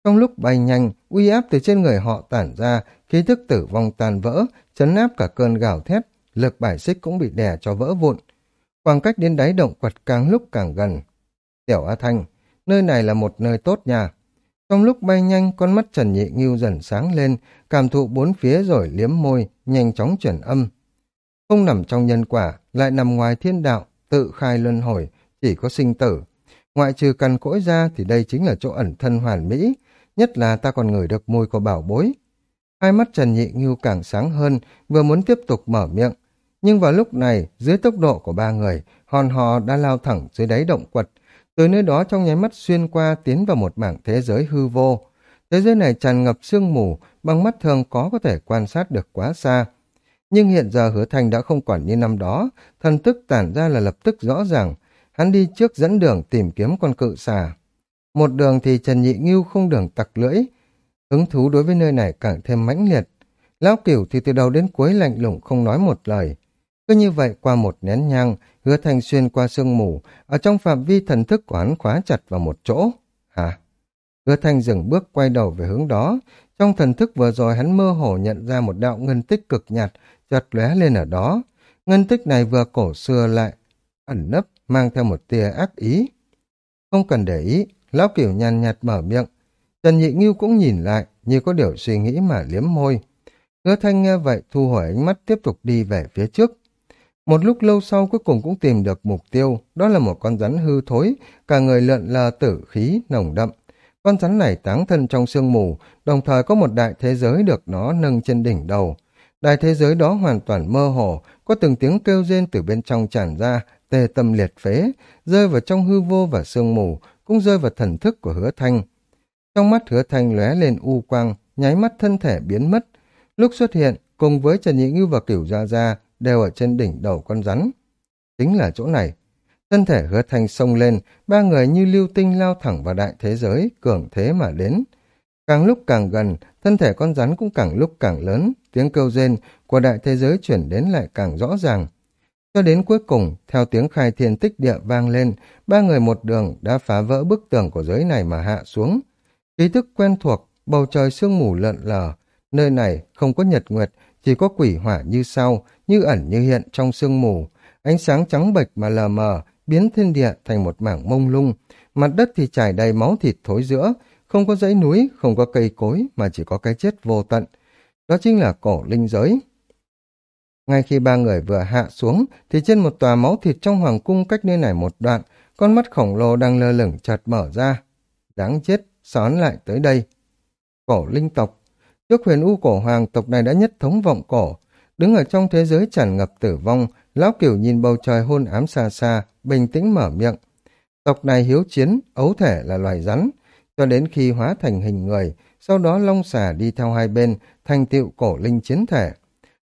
Trong lúc bay nhanh, uy áp từ trên người họ tản ra, khí thức tử vong tàn vỡ, chấn áp cả cơn gào thét, lực bài xích cũng bị đè cho vỡ vụn. Khoảng cách đến đáy động quật càng lúc càng gần. Tiểu A Thanh, nơi này là một nơi tốt nha. Trong lúc bay nhanh, con mắt Trần Nhị Ngưu dần sáng lên, cảm thụ bốn phía rồi liếm môi, nhanh chóng chuyển âm. Không nằm trong nhân quả, lại nằm ngoài thiên đạo, tự khai luân hồi, chỉ có sinh tử. Ngoại trừ cằn cỗi ra thì đây chính là chỗ ẩn thân hoàn mỹ, nhất là ta còn ngửi được mùi của bảo bối. Hai mắt Trần Nhị Ngưu càng sáng hơn, vừa muốn tiếp tục mở miệng. Nhưng vào lúc này, dưới tốc độ của ba người, hòn hò đã lao thẳng dưới đáy động quật. Từ nơi đó trong nháy mắt xuyên qua tiến vào một mảng thế giới hư vô. Thế giới này tràn ngập sương mù, bằng mắt thường có có thể quan sát được quá xa. Nhưng hiện giờ hứa thành đã không còn như năm đó, thần tức tản ra là lập tức rõ ràng. Hắn đi trước dẫn đường tìm kiếm con cự xà. Một đường thì Trần Nhị Ngưu không đường tặc lưỡi, hứng thú đối với nơi này càng thêm mãnh liệt. Lão Cửu thì từ đầu đến cuối lạnh lùng không nói một lời. Cứ như vậy qua một nén nhang, hứa thanh xuyên qua sương mù, ở trong phạm vi thần thức của hắn khóa chặt vào một chỗ. Hả? Hứa thanh dừng bước quay đầu về hướng đó. Trong thần thức vừa rồi hắn mơ hồ nhận ra một đạo ngân tích cực nhạt chợt lóe lên ở đó. Ngân tích này vừa cổ xưa lại, ẩn nấp, mang theo một tia ác ý. Không cần để ý, lão kiểu nhàn nhạt mở miệng. Trần Nhị Ngưu cũng nhìn lại, như có điều suy nghĩ mà liếm môi. Hứa thanh nghe vậy thu hồi ánh mắt tiếp tục đi về phía trước. Một lúc lâu sau cuối cùng cũng tìm được mục tiêu, đó là một con rắn hư thối, cả người lợn lờ tử khí, nồng đậm. Con rắn này táng thân trong sương mù, đồng thời có một đại thế giới được nó nâng trên đỉnh đầu. Đại thế giới đó hoàn toàn mơ hồ, có từng tiếng kêu rên từ bên trong tràn ra, tê tâm liệt phế, rơi vào trong hư vô và sương mù, cũng rơi vào thần thức của hứa thanh. Trong mắt hứa thanh lóe lên u quang, nháy mắt thân thể biến mất. Lúc xuất hiện, cùng với Trần Nhị Ngưu và Cửu Gia Gia đều ở trên đỉnh đầu con rắn. Chính là chỗ này. Thân thể hứa thanh sông lên, ba người như lưu tinh lao thẳng vào đại thế giới, cường thế mà đến. Càng lúc càng gần, thân thể con rắn cũng càng lúc càng lớn, tiếng kêu rên của đại thế giới chuyển đến lại càng rõ ràng. Cho đến cuối cùng, theo tiếng khai thiên tích địa vang lên, ba người một đường đã phá vỡ bức tường của giới này mà hạ xuống. Ký thức quen thuộc, bầu trời sương mù lợn lờ, nơi này không có nhật nguyệt, chỉ có quỷ hỏa như sau, như ẩn như hiện trong sương mù. Ánh sáng trắng bệch mà lờ mờ, biến thiên địa thành một mảng mông lung. Mặt đất thì trải đầy máu thịt thối giữa, không có dãy núi, không có cây cối, mà chỉ có cái chết vô tận. Đó chính là cổ linh giới. Ngay khi ba người vừa hạ xuống, thì trên một tòa máu thịt trong hoàng cung cách nơi này một đoạn, con mắt khổng lồ đang lơ lửng chợt mở ra. Đáng chết, xón lại tới đây. Cổ linh tộc. Trước huyền u cổ hoàng tộc này đã nhất thống vọng cổ. Đứng ở trong thế giới tràn ngập tử vong, lão cửu nhìn bầu trời hôn ám xa xa, bình tĩnh mở miệng. Tộc này hiếu chiến, ấu thể là loài rắn, cho đến khi hóa thành hình người, sau đó long xà đi theo hai bên, thành tựu cổ linh chiến thể.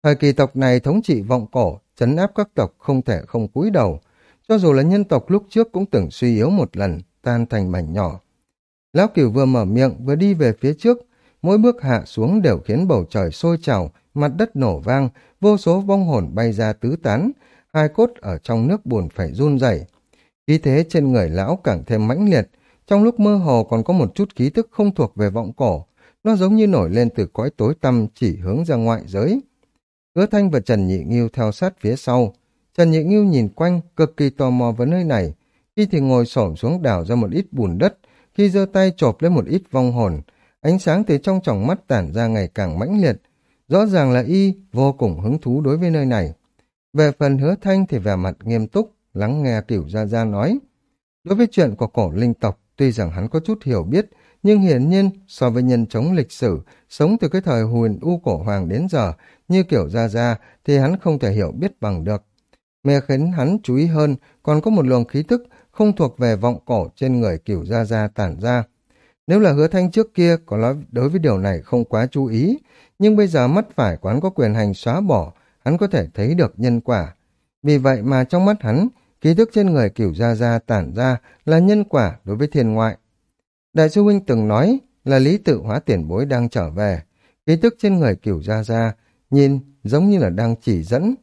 Thời kỳ tộc này thống trị vọng cổ, chấn áp các tộc không thể không cúi đầu. Cho dù là nhân tộc lúc trước cũng từng suy yếu một lần, tan thành mảnh nhỏ. Lão cửu vừa mở miệng vừa đi về phía trước, mỗi bước hạ xuống đều khiến bầu trời sôi trào, mặt đất nổ vang, vô số vong hồn bay ra tứ tán, hai cốt ở trong nước buồn phải run rẩy. Khí thế trên người lão càng thêm mãnh liệt, trong lúc mơ hồ còn có một chút ký thức không thuộc về vọng cổ, nó giống như nổi lên từ cõi tối tăm chỉ hướng ra ngoại giới. Hứa Thanh và Trần Nhị Nghiêu theo sát phía sau. Trần Nhị Nghiêu nhìn quanh, cực kỳ tò mò với nơi này. Khi thì ngồi xổm xuống đào ra một ít bùn đất, khi giơ tay chộp lấy một ít vong hồn. Ánh sáng từ trong tròng mắt tản ra ngày càng mãnh liệt. Rõ ràng là y vô cùng hứng thú đối với nơi này. Về phần hứa thanh thì vẻ mặt nghiêm túc, lắng nghe kiểu gia gia nói. Đối với chuyện của cổ linh tộc, tuy rằng hắn có chút hiểu biết, nhưng hiển nhiên so với nhân chống lịch sử, sống từ cái thời huyền u cổ hoàng đến giờ, như kiểu gia gia thì hắn không thể hiểu biết bằng được. Mẹ khiến hắn chú ý hơn, còn có một luồng khí tức không thuộc về vọng cổ trên người kiểu gia gia tản ra. Nếu là hứa thanh trước kia có nói đối với điều này không quá chú ý, nhưng bây giờ mắt phải quán có quyền hành xóa bỏ, hắn có thể thấy được nhân quả. Vì vậy mà trong mắt hắn, ký thức trên người cửu gia gia tản ra là nhân quả đối với thiên ngoại. Đại sư huynh từng nói là lý tự hóa tiền bối đang trở về, ký thức trên người cửu gia gia nhìn giống như là đang chỉ dẫn.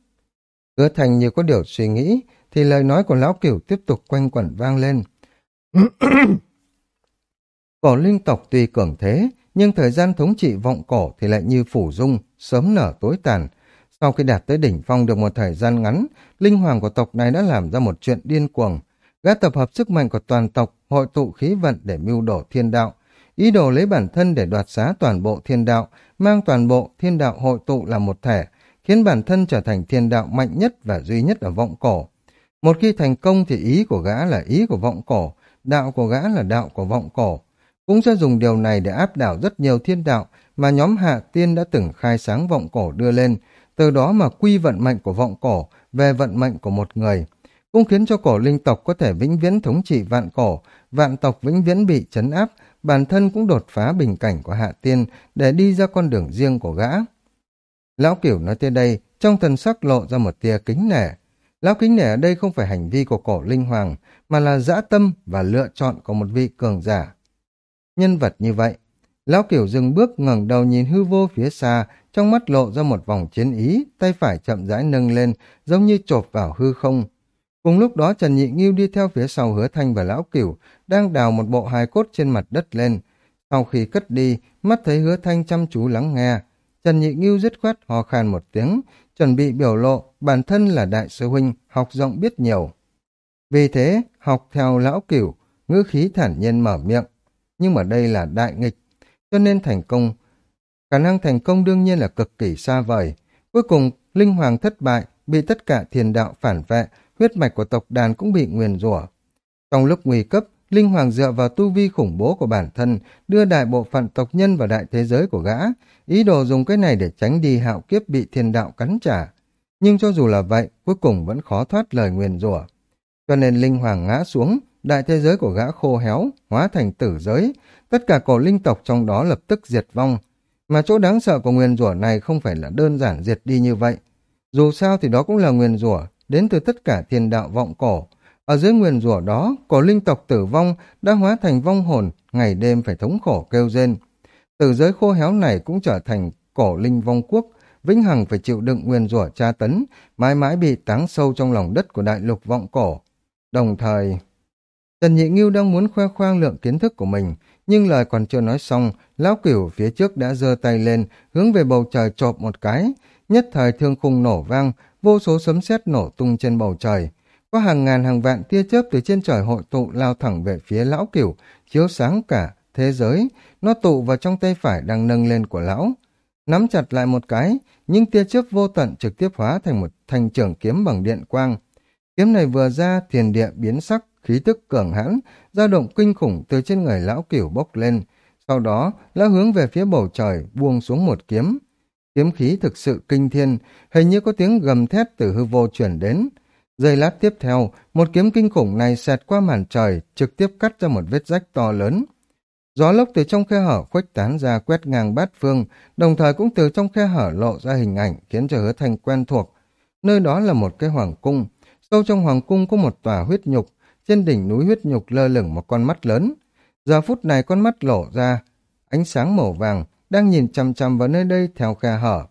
Hứa thành như có điều suy nghĩ, thì lời nói của lão cửu tiếp tục quanh quẩn vang lên. *clears throat* cổ linh tộc tuy cường thế, nhưng thời gian thống trị vọng cổ thì lại như phủ dung, sớm nở tối tàn. Sau khi đạt tới đỉnh phong được một thời gian ngắn, linh hoàng của tộc này đã làm ra một chuyện điên cuồng. Gã tập hợp sức mạnh của toàn tộc, hội tụ khí vận để mưu đổ thiên đạo, ý đồ lấy bản thân để đoạt xá toàn bộ thiên đạo, mang toàn bộ thiên đạo hội tụ làm một thể, khiến bản thân trở thành thiên đạo mạnh nhất và duy nhất ở vọng cổ. Một khi thành công thì ý của gã là ý của vọng cổ, đạo của gã là đạo của vọng cổ. Cũng sẽ dùng điều này để áp đảo rất nhiều thiên đạo mà nhóm hạ tiên đã từng khai sáng vọng cổ đưa lên, từ đó mà quy vận mệnh của vọng cổ về vận mệnh của một người. Cũng khiến cho cổ linh tộc có thể vĩnh viễn thống trị vạn cổ, vạn tộc vĩnh viễn bị chấn áp, bản thân cũng đột phá bình cảnh của hạ tiên để đi ra con đường riêng của gã. Lão Cửu nói tới đây, trong thần sắc lộ ra một tia kính nể. Lão kính nể ở đây không phải hành vi của cổ linh hoàng, mà là dã tâm và lựa chọn của một vị cường giả. Nhân vật như vậy, Lão kiểu dừng bước ngẩng đầu nhìn hư vô phía xa, trong mắt lộ ra một vòng chiến ý, tay phải chậm rãi nâng lên, giống như chộp vào hư không. Cùng lúc đó Trần Nhị Nghiêu đi theo phía sau hứa thanh và Lão Cửu, đang đào một bộ hài cốt trên mặt đất lên. Sau khi cất đi, mắt thấy hứa thanh chăm chú lắng nghe. Trần Nhị nghiêu dứt khoát hò khan một tiếng, chuẩn bị biểu lộ bản thân là đại sư huynh, học rộng biết nhiều. Vì thế, học theo lão cửu, ngữ khí thản nhiên mở miệng. Nhưng mà đây là đại nghịch, cho nên thành công. Khả năng thành công đương nhiên là cực kỳ xa vời. Cuối cùng, Linh Hoàng thất bại, bị tất cả thiền đạo phản vệ, huyết mạch của tộc đàn cũng bị nguyền rủa. Trong lúc nguy cấp, Linh Hoàng dựa vào tu vi khủng bố của bản thân, đưa đại bộ phận tộc nhân vào đại thế giới của gã, ý đồ dùng cái này để tránh đi hạo kiếp bị thiên đạo cắn trả. Nhưng cho dù là vậy, cuối cùng vẫn khó thoát lời nguyền rủa. Cho nên Linh Hoàng ngã xuống, đại thế giới của gã khô héo, hóa thành tử giới, tất cả cổ linh tộc trong đó lập tức diệt vong. Mà chỗ đáng sợ của nguyền rủa này không phải là đơn giản diệt đi như vậy. Dù sao thì đó cũng là nguyền rủa đến từ tất cả thiên đạo vọng cổ. Ở dưới nguyền rủa đó, cổ linh tộc tử vong đã hóa thành vong hồn, ngày đêm phải thống khổ kêu rên. tử giới khô héo này cũng trở thành cổ linh vong quốc, vĩnh hằng phải chịu đựng nguyên rủa tra tấn, mãi mãi bị táng sâu trong lòng đất của đại lục vọng cổ. Đồng thời, Trần Nhị Ngưu đang muốn khoe khoang lượng kiến thức của mình, nhưng lời còn chưa nói xong, lão cửu phía trước đã giơ tay lên, hướng về bầu trời chộp một cái. Nhất thời thương khung nổ vang, vô số sấm sét nổ tung trên bầu trời. Có hàng ngàn hàng vạn tia chớp từ trên trời hội tụ lao thẳng về phía lão cửu, chiếu sáng cả thế giới. Nó tụ vào trong tay phải đang nâng lên của lão. Nắm chặt lại một cái, nhưng tia chớp vô tận trực tiếp hóa thành một thanh trường kiếm bằng điện quang. Kiếm này vừa ra, thiền địa biến sắc, khí tức cường hãn, dao động kinh khủng từ trên người lão cửu bốc lên. Sau đó, lão hướng về phía bầu trời, buông xuống một kiếm. Kiếm khí thực sự kinh thiên, hình như có tiếng gầm thét từ hư vô chuyển đến. Giây lát tiếp theo, một kiếm kinh khủng này xẹt qua màn trời, trực tiếp cắt ra một vết rách to lớn. Gió lốc từ trong khe hở khuếch tán ra quét ngang bát phương, đồng thời cũng từ trong khe hở lộ ra hình ảnh khiến cho hứa thanh quen thuộc. Nơi đó là một cái hoàng cung. Sâu trong hoàng cung có một tòa huyết nhục, trên đỉnh núi huyết nhục lơ lửng một con mắt lớn. Giờ phút này con mắt lộ ra, ánh sáng màu vàng, đang nhìn chăm chăm vào nơi đây theo khe hở.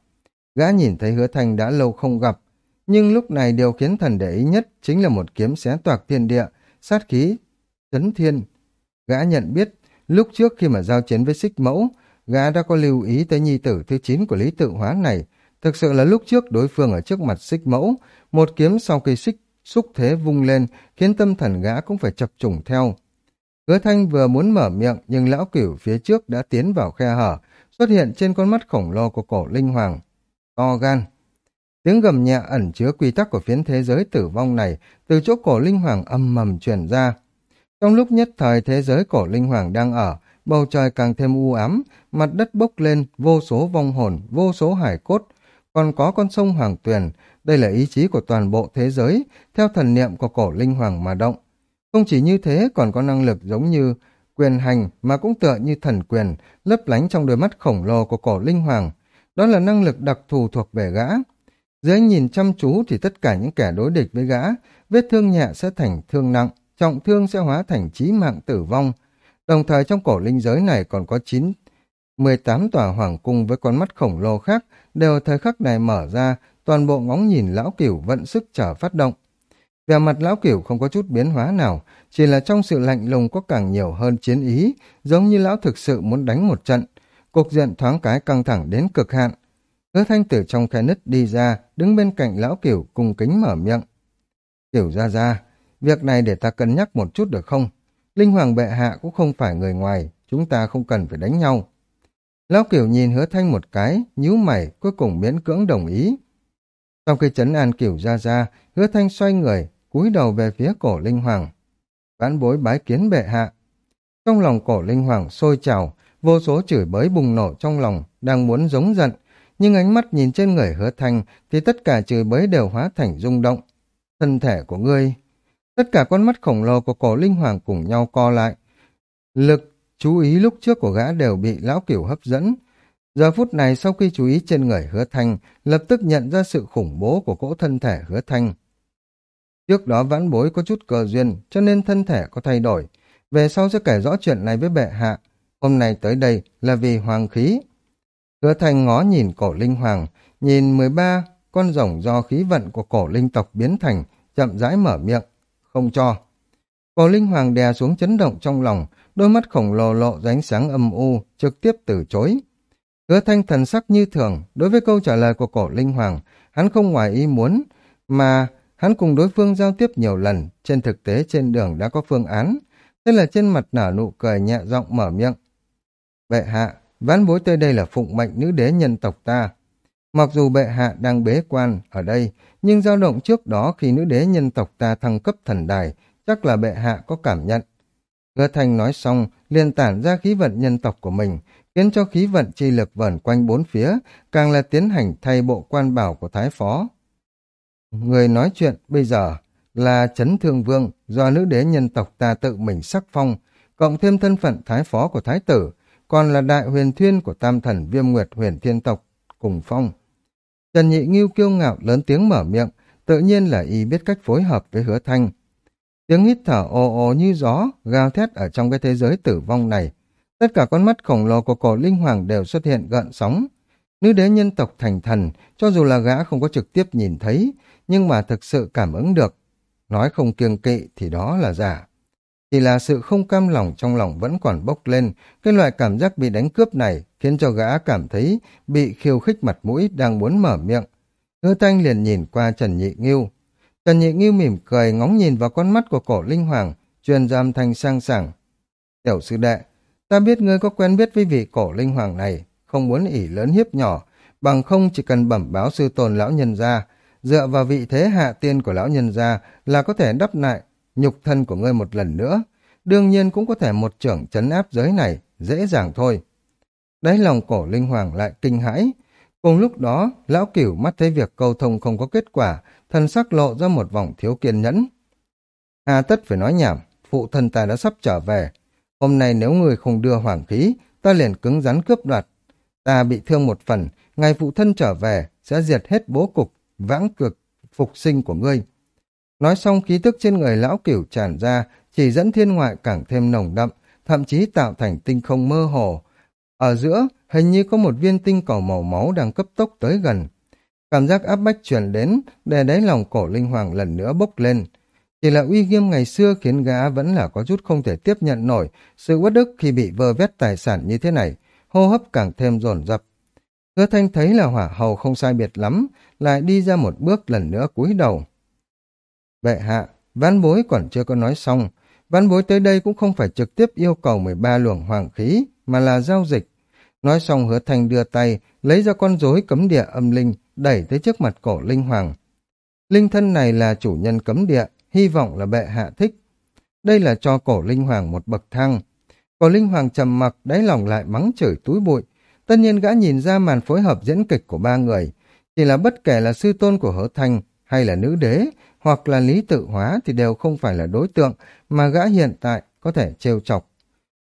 Gã nhìn thấy hứa thanh đã lâu không gặp, nhưng lúc này điều khiến thần để ý nhất chính là một kiếm xé toạc thiên địa, sát khí, chấn thiên. Gã nhận biết, lúc trước khi mà giao chiến với xích mẫu, gã đã có lưu ý tới nhi tử thứ 9 của Lý Tự Hóa này. Thực sự là lúc trước đối phương ở trước mặt xích mẫu, một kiếm sau khi xích xúc thế vung lên khiến tâm thần gã cũng phải chập trùng theo. Hứa thanh vừa muốn mở miệng nhưng lão cửu phía trước đã tiến vào khe hở, xuất hiện trên con mắt khổng lồ của cổ linh hoàng. To gan. Tiếng gầm nhẹ ẩn chứa quy tắc của phiến thế giới tử vong này từ chỗ cổ linh hoàng âm mầm truyền ra. Trong lúc nhất thời thế giới cổ linh hoàng đang ở, bầu trời càng thêm u ám, mặt đất bốc lên, vô số vong hồn, vô số hải cốt, còn có con sông Hoàng Tuyền, đây là ý chí của toàn bộ thế giới, theo thần niệm của cổ linh hoàng mà động. Không chỉ như thế còn có năng lực giống như quyền hành mà cũng tựa như thần quyền, lấp lánh trong đôi mắt khổng lồ của cổ linh hoàng. Đó là năng lực đặc thù thuộc về gã. Dưới nhìn chăm chú thì tất cả những kẻ đối địch với gã, vết thương nhẹ sẽ thành thương nặng, trọng thương sẽ hóa thành chí mạng tử vong. Đồng thời trong cổ linh giới này còn có 9, 18 tòa hoàng cung với con mắt khổng lồ khác đều thời khắc này mở ra, toàn bộ ngóng nhìn lão cửu vận sức chờ phát động. Về mặt lão cửu không có chút biến hóa nào, chỉ là trong sự lạnh lùng có càng nhiều hơn chiến ý, giống như lão thực sự muốn đánh một trận. Cục diện thoáng cái căng thẳng đến cực hạn. Hứa thanh tử trong khe nứt đi ra, đứng bên cạnh lão cửu cùng kính mở miệng. Cửu ra ra, việc này để ta cân nhắc một chút được không? Linh hoàng bệ hạ cũng không phải người ngoài, chúng ta không cần phải đánh nhau. Lão cửu nhìn hứa thanh một cái, nhíu mày, cuối cùng miễn cưỡng đồng ý. Sau khi chấn an cửu ra ra, hứa thanh xoay người, cúi đầu về phía cổ linh hoàng. Vãn bối bái kiến bệ hạ. Trong lòng cổ linh hoàng sôi trào, vô số chửi bới bùng nổ trong lòng, đang muốn giống giận, nhưng ánh mắt nhìn trên người hứa thanh thì tất cả chửi bới đều hóa thành rung động. Thân thể của ngươi... Tất cả con mắt khổng lồ của cổ linh hoàng cùng nhau co lại. Lực, chú ý lúc trước của gã đều bị lão cửu hấp dẫn, Giờ phút này sau khi chú ý trên người hứa thanh, lập tức nhận ra sự khủng bố của cỗ thân thể hứa thanh. Trước đó vãn bối có chút cơ duyên, cho nên thân thể có thay đổi. Về sau sẽ kể rõ chuyện này với bệ hạ. Hôm nay tới đây là vì hoàng khí. Hứa thanh ngó nhìn cổ linh hoàng, nhìn 13 con rồng do khí vận của cổ linh tộc biến thành, chậm rãi mở miệng. Không cho. Cổ linh hoàng đè xuống chấn động trong lòng, đôi mắt khổng lồ lộ ra ánh sáng âm u, trực tiếp từ chối. Hứa thanh thần sắc như thường, đối với câu trả lời của cổ linh hoàng, hắn không ngoài ý muốn, mà hắn cùng đối phương giao tiếp nhiều lần, trên thực tế trên đường đã có phương án, thế là trên mặt nở nụ cười nhẹ giọng mở miệng. Bệ hạ, ván bối tới đây là phụng mệnh nữ đế nhân tộc ta. Mặc dù bệ hạ đang bế quan ở đây, nhưng dao động trước đó khi nữ đế nhân tộc ta thăng cấp thần đài, chắc là bệ hạ có cảm nhận. Hứa thanh nói xong, liền tản ra khí vận nhân tộc của mình, khiến cho khí vận chi lực vẩn quanh bốn phía, càng là tiến hành thay bộ quan bảo của Thái Phó. Người nói chuyện bây giờ là Trấn Thương Vương do nữ đế nhân tộc ta tự mình sắc phong, cộng thêm thân phận Thái Phó của Thái Tử, còn là đại huyền thiên của tam thần viêm nguyệt huyền thiên tộc cùng phong. Trần Nhị Nghiêu kiêu ngạo lớn tiếng mở miệng, tự nhiên là y biết cách phối hợp với hứa thanh. Tiếng hít thở ồ ồ như gió, gào thét ở trong cái thế giới tử vong này. Tất cả con mắt khổng lồ của cổ linh hoàng đều xuất hiện gợn sóng. Nữ đế nhân tộc thành thần, cho dù là gã không có trực tiếp nhìn thấy, nhưng mà thực sự cảm ứng được. Nói không kiêng kỵ thì đó là giả. Chỉ là sự không cam lòng trong lòng vẫn còn bốc lên, cái loại cảm giác bị đánh cướp này khiến cho gã cảm thấy bị khiêu khích mặt mũi đang muốn mở miệng. Hứa thanh liền nhìn qua Trần Nhị Nghiêu. Trần Nhị Nghiêu mỉm cười ngóng nhìn vào con mắt của cổ linh hoàng, truyền giam thanh sang sảng. Tiểu sư đệ, ta biết ngươi có quen biết với vị cổ linh hoàng này, không muốn ỉ lớn hiếp nhỏ, bằng không chỉ cần bẩm báo sư tôn lão nhân gia, dựa vào vị thế hạ tiên của lão nhân gia là có thể đắp lại nhục thân của ngươi một lần nữa. Đương nhiên cũng có thể một trưởng chấn áp giới này, dễ dàng thôi. Đáy lòng cổ linh hoàng lại kinh hãi. Cùng lúc đó, lão cửu mắt thấy việc câu thông không có kết quả, thân sắc lộ ra một vòng thiếu kiên nhẫn. Hà tất phải nói nhảm, phụ thân ta đã sắp trở về. Hôm nay nếu người không đưa hoàng khí, ta liền cứng rắn cướp đoạt. Ta bị thương một phần, ngày phụ thân trở về, sẽ diệt hết bố cục, vãng cực, phục sinh của ngươi. Nói xong khí tức trên người lão cửu tràn ra, chỉ dẫn thiên ngoại càng thêm nồng đậm, thậm chí tạo thành tinh không mơ hồ. Ở giữa, hình như có một viên tinh cầu màu máu đang cấp tốc tới gần. Cảm giác áp bách truyền đến, để đáy lòng cổ linh hoàng lần nữa bốc lên. Chỉ là uy nghiêm ngày xưa khiến gã vẫn là có chút không thể tiếp nhận nổi sự bất đức khi bị vơ vét tài sản như thế này, hô hấp càng thêm dồn dập. Hứa thanh thấy là hỏa hầu không sai biệt lắm, lại đi ra một bước lần nữa cúi đầu. Vậy hạ, văn bối còn chưa có nói xong, văn bối tới đây cũng không phải trực tiếp yêu cầu 13 luồng hoàng khí, mà là giao dịch. Nói xong hứa thanh đưa tay, lấy ra con rối cấm địa âm linh, đẩy tới trước mặt cổ linh hoàng. Linh thân này là chủ nhân cấm địa, hy vọng là bệ hạ thích. Đây là cho cổ linh hoàng một bậc thang. Cổ linh hoàng trầm mặc, đáy lòng lại mắng chửi túi bụi. Tất nhiên gã nhìn ra màn phối hợp diễn kịch của ba người. Chỉ là bất kể là sư tôn của hứa thanh hay là nữ đế, hoặc là lý tự hóa thì đều không phải là đối tượng mà gã hiện tại có thể trêu chọc.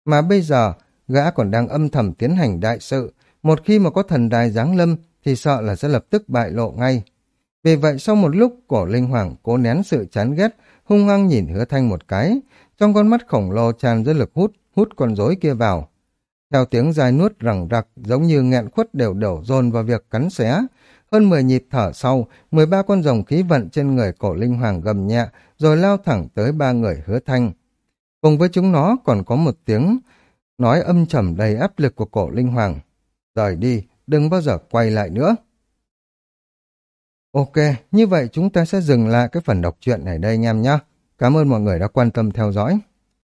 Mà bây giờ, gã còn đang âm thầm tiến hành đại sự, một khi mà có thần đài giáng lâm thì sợ là sẽ lập tức bại lộ ngay. Vì vậy sau một lúc cổ linh hoàng cố nén sự chán ghét, hung hăng nhìn hứa thanh một cái, trong con mắt khổng lồ tràn ra lực hút, hút con rối kia vào. Theo tiếng dài nuốt rằng rặc giống như nghẹn khuất đều đổ dồn vào việc cắn xé, hơn 10 nhịp thở sau, 13 con rồng khí vận trên người cổ linh hoàng gầm nhẹ, rồi lao thẳng tới ba người hứa thanh. Cùng với chúng nó còn có một tiếng nói âm trầm đầy áp lực của cổ linh hoàng. Rời đi, đừng bao giờ quay lại nữa. Ok, như vậy chúng ta sẽ dừng lại cái phần đọc truyện này đây anh em nhé. Cảm ơn mọi người đã quan tâm theo dõi.